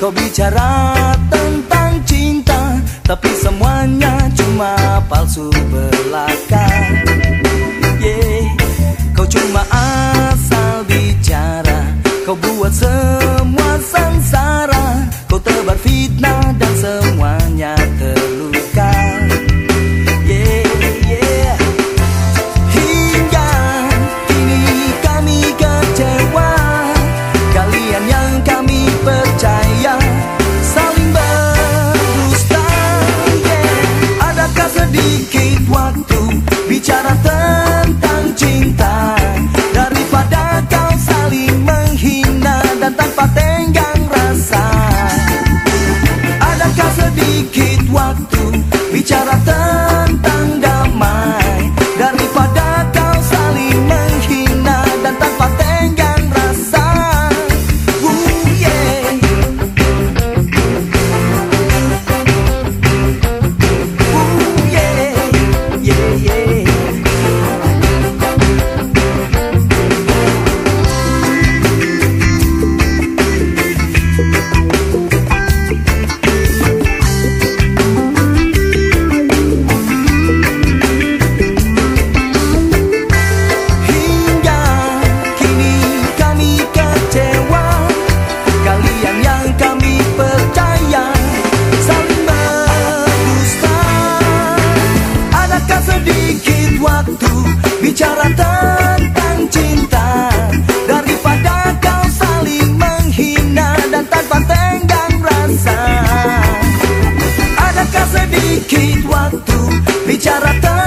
Kau bicara tentang cinta Tapi semuanya cuma palsu belaka yeah. Kau cuma asal bicara Kau buat semua sengsara Kau tebar fitnah bicara tentang Kasih dikit waktu bicara tentang